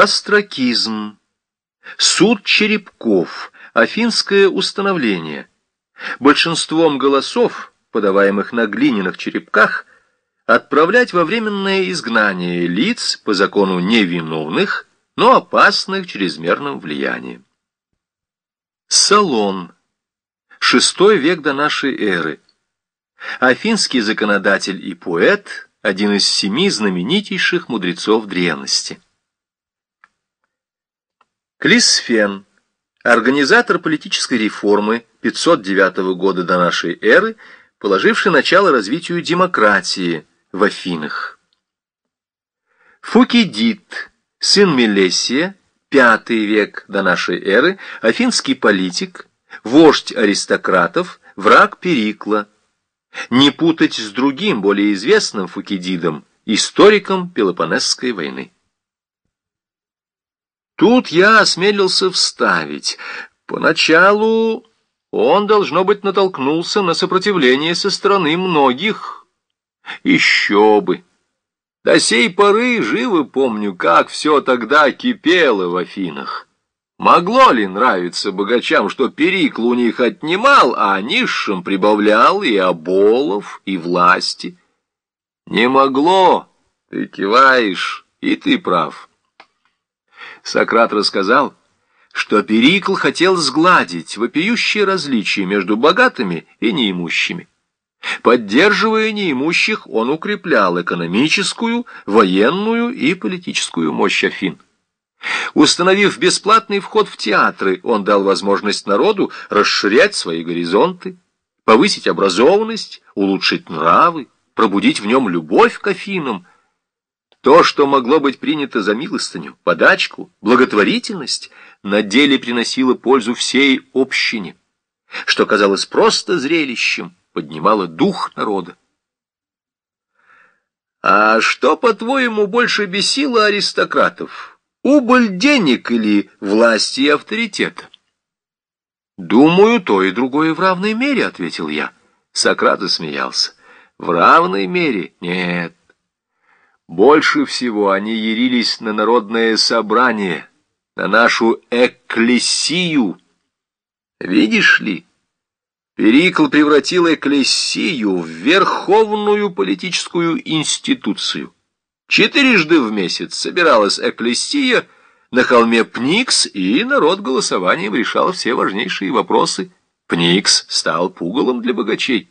Остракизм. Суд черепков. Афинское установление. Большинством голосов, подаваемых на глиняных черепках, отправлять во временное изгнание лиц по закону невиновных, но опасных чрезмерным влиянием. Салон. Шестой век до нашей эры. Афинский законодатель и поэт, один из семи знаменитейших мудрецов древности. Клисфен, организатор политической реформы 509 года до нашей эры, положивший начало развитию демократии в Афинах. Фукидид, сын Мелесия, пятый век до нашей эры, афинский политик, вождь аристократов, враг Перикла. Не путать с другим, более известным Фукидидом, историком Пелопонесской войны. Тут я осмелился вставить. Поначалу он, должно быть, натолкнулся на сопротивление со стороны многих. Еще бы! До сей поры живо помню, как все тогда кипело в Афинах. Могло ли нравиться богачам, что Перикл у них отнимал, а низшим прибавлял и оболов, и власти? Не могло, ты киваешь, и ты прав. Сократ рассказал, что Перикл хотел сгладить вопиющие различия между богатыми и неимущими. Поддерживая неимущих, он укреплял экономическую, военную и политическую мощь Афин. Установив бесплатный вход в театры, он дал возможность народу расширять свои горизонты, повысить образованность, улучшить нравы, пробудить в нем любовь к Афинам, то, что могло быть принято за милостыню, подачку, благотворительность, на деле приносило пользу всей общине. Что казалось просто зрелищем, поднимало дух народа. А что, по-твоему, больше бесило аристократов? Убыль денег или власти и авторитета? Думаю, то и другое в равной мере, ответил я. Сократ засмеялся. В равной мере? Нет. Больше всего они ярились на народное собрание, на нашу экклесию. Видишь ли, Перикл превратил экклесию в верховную политическую институцию. Четырежды в месяц собиралась экклесия на холме Пникс, и народ голосованием решал все важнейшие вопросы. Пникс стал пугалом для богачей.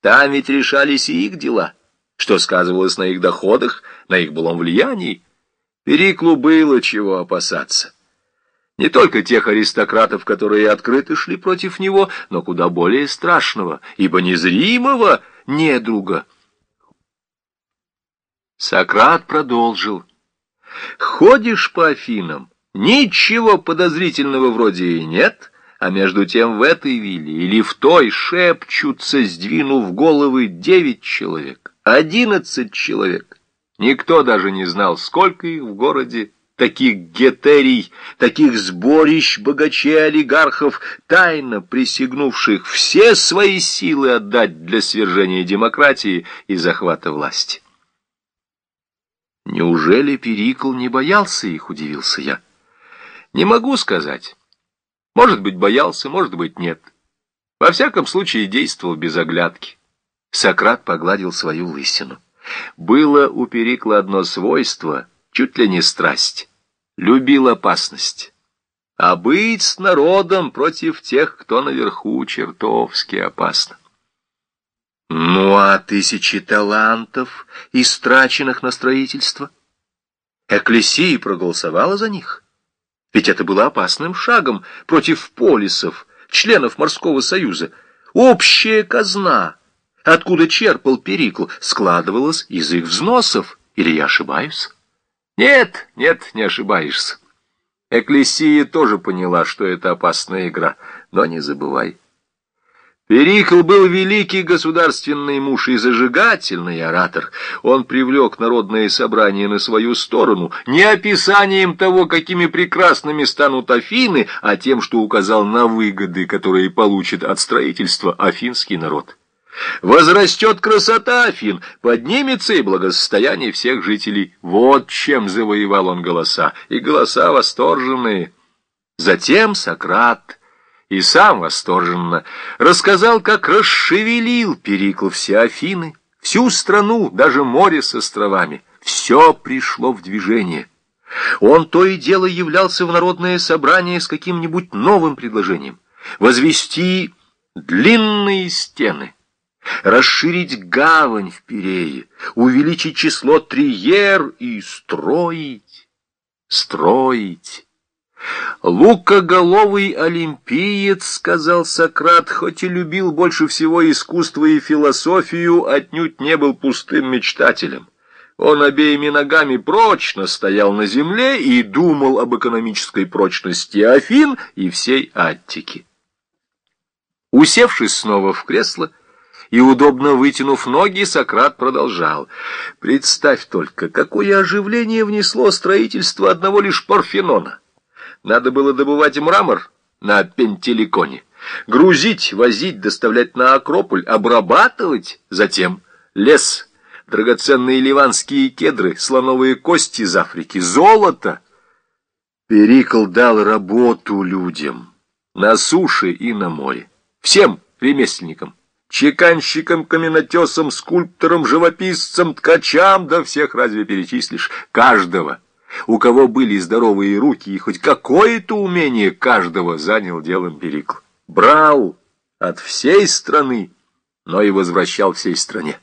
Там ведь решались и их дела — что сказывалось на их доходах, на их былом влиянии. Периклу было чего опасаться. Не только тех аристократов, которые открыто шли против него, но куда более страшного, ибо незримого недруга. Сократ продолжил. «Ходишь по Афинам, ничего подозрительного вроде и нет, а между тем в этой вилле или в той шепчутся, сдвинув головы, девять человек. Одиннадцать человек. Никто даже не знал, сколько их в городе, таких гетерий, таких сборищ богачей-олигархов, тайно присягнувших все свои силы отдать для свержения демократии и захвата власти. Неужели Перикл не боялся их, удивился я. Не могу сказать. Может быть, боялся, может быть, нет. Во всяком случае, действовал без оглядки. Сократ погладил свою лысину. Было у Перикла одно свойство, чуть ли не страсть. Любил опасность. А быть с народом против тех, кто наверху, чертовски опасно. Ну а тысячи талантов, истраченных на строительство? Экклесия проголосовала за них. Ведь это было опасным шагом против полисов, членов морского союза. Общая казна — откуда черпал Перикл, складывалось из их взносов. Или я ошибаюсь? Нет, нет, не ошибаешься. Экклесия тоже поняла, что это опасная игра, но не забывай. Перикл был великий государственный муж и зажигательный оратор. Он привлек народное собрание на свою сторону не описанием того, какими прекрасными станут Афины, а тем, что указал на выгоды, которые получит от строительства афинский народ. Возрастет красота Афин, поднимется и благосостояние всех жителей. Вот чем завоевал он голоса, и голоса восторженные. Затем Сократ и сам восторженно рассказал, как расшевелил Перикл все Афины, всю страну, даже море с островами. Все пришло в движение. Он то и дело являлся в народное собрание с каким-нибудь новым предложением. Возвести длинные стены, расширить гавань в Пирее, увеличить число триер и строить, строить. «Лукоголовый олимпиец, — сказал Сократ, — хоть и любил больше всего искусство и философию, отнюдь не был пустым мечтателем. Он обеими ногами прочно стоял на земле и думал об экономической прочности Афин и всей Аттики. Усевшись снова в кресло и удобно вытянув ноги, Сократ продолжал. «Представь только, какое оживление внесло строительство одного лишь Парфенона!» Надо было добывать мрамор на Пентеликоне, грузить, возить, доставлять на Акрополь, обрабатывать, затем лес, драгоценные ливанские кедры, слоновые кости из Африки, золото. Перикл дал работу людям на суше и на море, всем ремесленникам, чеканщикам, каменотесам, скульпторам, живописцам, ткачам, да всех разве перечислишь, каждого у кого были здоровые руки и хоть какое-то умение каждого занял делом Перикл. Брал от всей страны, но и возвращал всей стране.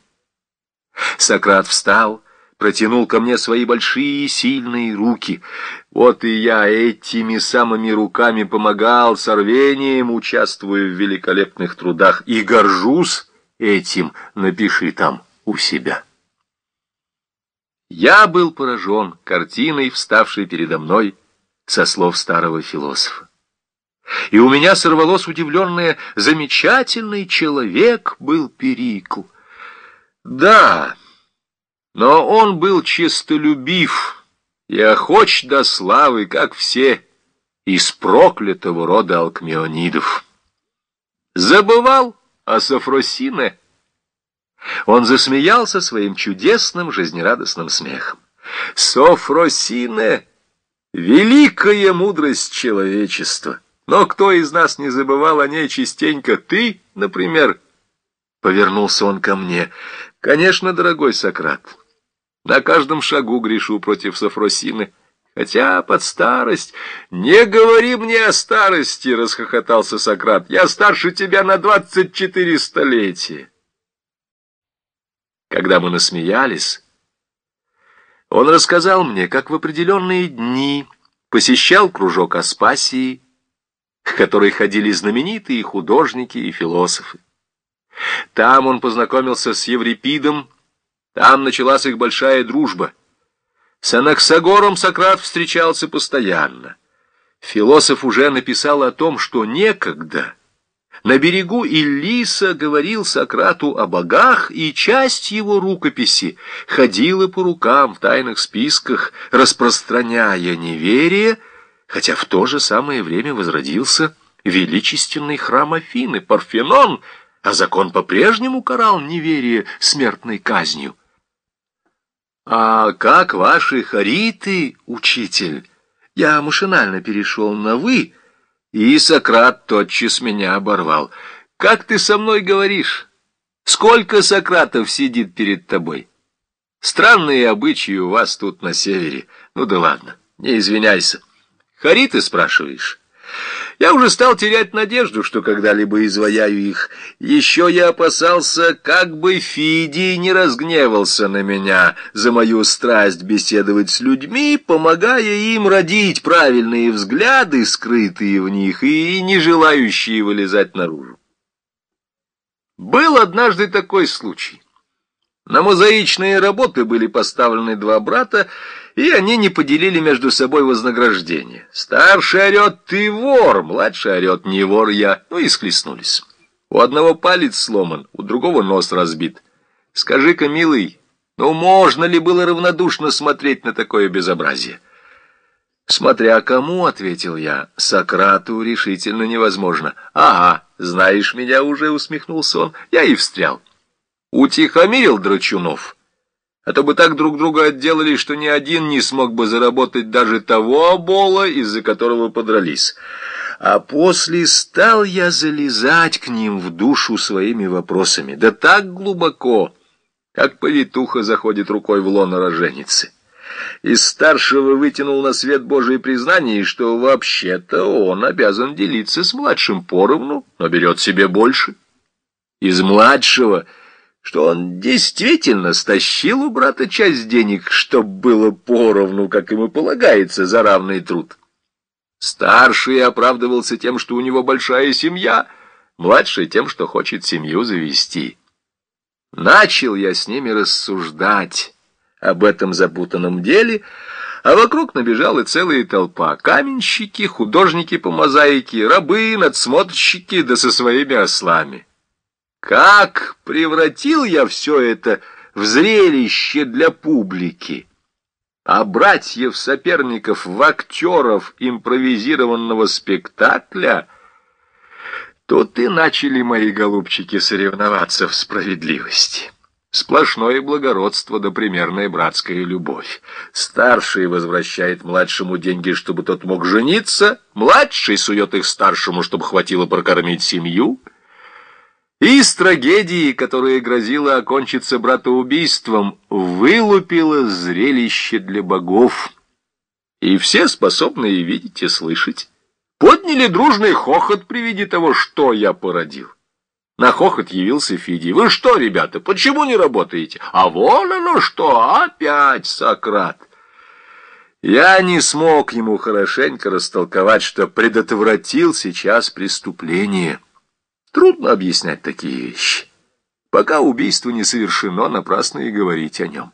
Сократ встал, протянул ко мне свои большие сильные руки. Вот и я этими самыми руками помогал с рвением, участвуя в великолепных трудах, и горжусь этим, напиши там у себя. Я был поражен картиной, вставшей передо мной со слов старого философа. И у меня сорвалось удивленное «замечательный человек был Перикл». Да, но он был честолюбив и охоч до славы, как все, из проклятого рода алкмеонидов. Забывал о Софросине, он засмеялся своим чудесным, жизнерадостным смехом. «Софросине — великая мудрость человечества. Но кто из нас не забывал о ней частенько? Ты, например?» Повернулся он ко мне. «Конечно, дорогой Сократ, на каждом шагу грешу против Софросины». Хотя под старость... Не говори мне о старости, расхохотался Сократ. Я старше тебя на двадцать четыре столетия. Когда мы насмеялись, он рассказал мне, как в определенные дни посещал кружок Аспасии, к которой ходили знаменитые художники и философы. Там он познакомился с Еврипидом, там началась их большая дружба. С Анаксагором Сократ встречался постоянно. Философ уже написал о том, что некогда на берегу Иллиса говорил Сократу о богах, и часть его рукописи ходила по рукам в тайных списках, распространяя неверие, хотя в то же самое время возродился величественный храм Афины, Парфенон, а закон по-прежнему карал неверие смертной казнью. «А как ваши хариты, учитель?» Я машинально перешел на «вы», и Сократ тотчас меня оборвал. «Как ты со мной говоришь? Сколько Сократов сидит перед тобой? Странные обычаи у вас тут на севере. Ну да ладно, не извиняйся. Хариты спрашиваешь?» Я уже стал терять надежду, что когда-либо изваяю их. Еще я опасался, как бы Фидий не разгневался на меня за мою страсть беседовать с людьми, помогая им родить правильные взгляды, скрытые в них и не желающие вылезать наружу. Был однажды такой случай. На мозаичные работы были поставлены два брата, и они не поделили между собой вознаграждение. Старший орет «ты вор», младший орет «не вор я», ну и схлестнулись. У одного палец сломан, у другого нос разбит. Скажи-ка, милый, ну можно ли было равнодушно смотреть на такое безобразие? «Смотря кому», — ответил я, — «Сократу решительно невозможно». «Ага, знаешь меня уже», — усмехнулся он, — «я и встрял». утихомирил драчунов, а то бы так друг друга отделали, что ни один не смог бы заработать даже того обола, из-за которого подрались. А после стал я залезать к ним в душу своими вопросами, да так глубоко, как повитуха заходит рукой в лоно роженицы. Из старшего вытянул на свет Божие признание, что вообще-то он обязан делиться с младшим поровну, но берет себе больше. Из младшего, что он действительно стащил у брата часть денег, чтоб было поровну, как ему полагается, за равный труд. Старший оправдывался тем, что у него большая семья, младший тем, что хочет семью завести. Начал я с ними рассуждать об этом запутанном деле, а вокруг набежала целая толпа. Каменщики, художники по мозаике, рабы, надсмотрщики, да со своими ослами. Как превратил я все это в зрелище для публики! а братьев-соперников в актеров импровизированного спектакля, тут и начали мои голубчики соревноваться в справедливости. Сплошное благородство да примерная братская любовь. Старший возвращает младшему деньги, чтобы тот мог жениться, младший сует их старшему, чтобы хватило прокормить семью — из трагедии, которая грозила окончиться братоубийством, вылупило зрелище для богов. И все способные видеть и слышать подняли дружный хохот при виде того, что я породил. На хохот явился Фидий. «Вы что, ребята, почему не работаете?» «А вон оно что, опять Сократ!» Я не смог ему хорошенько растолковать, что предотвратил сейчас преступление. Трудно объяснять такие вещи. Пока убийство не совершено, напрасно и говорить о нем.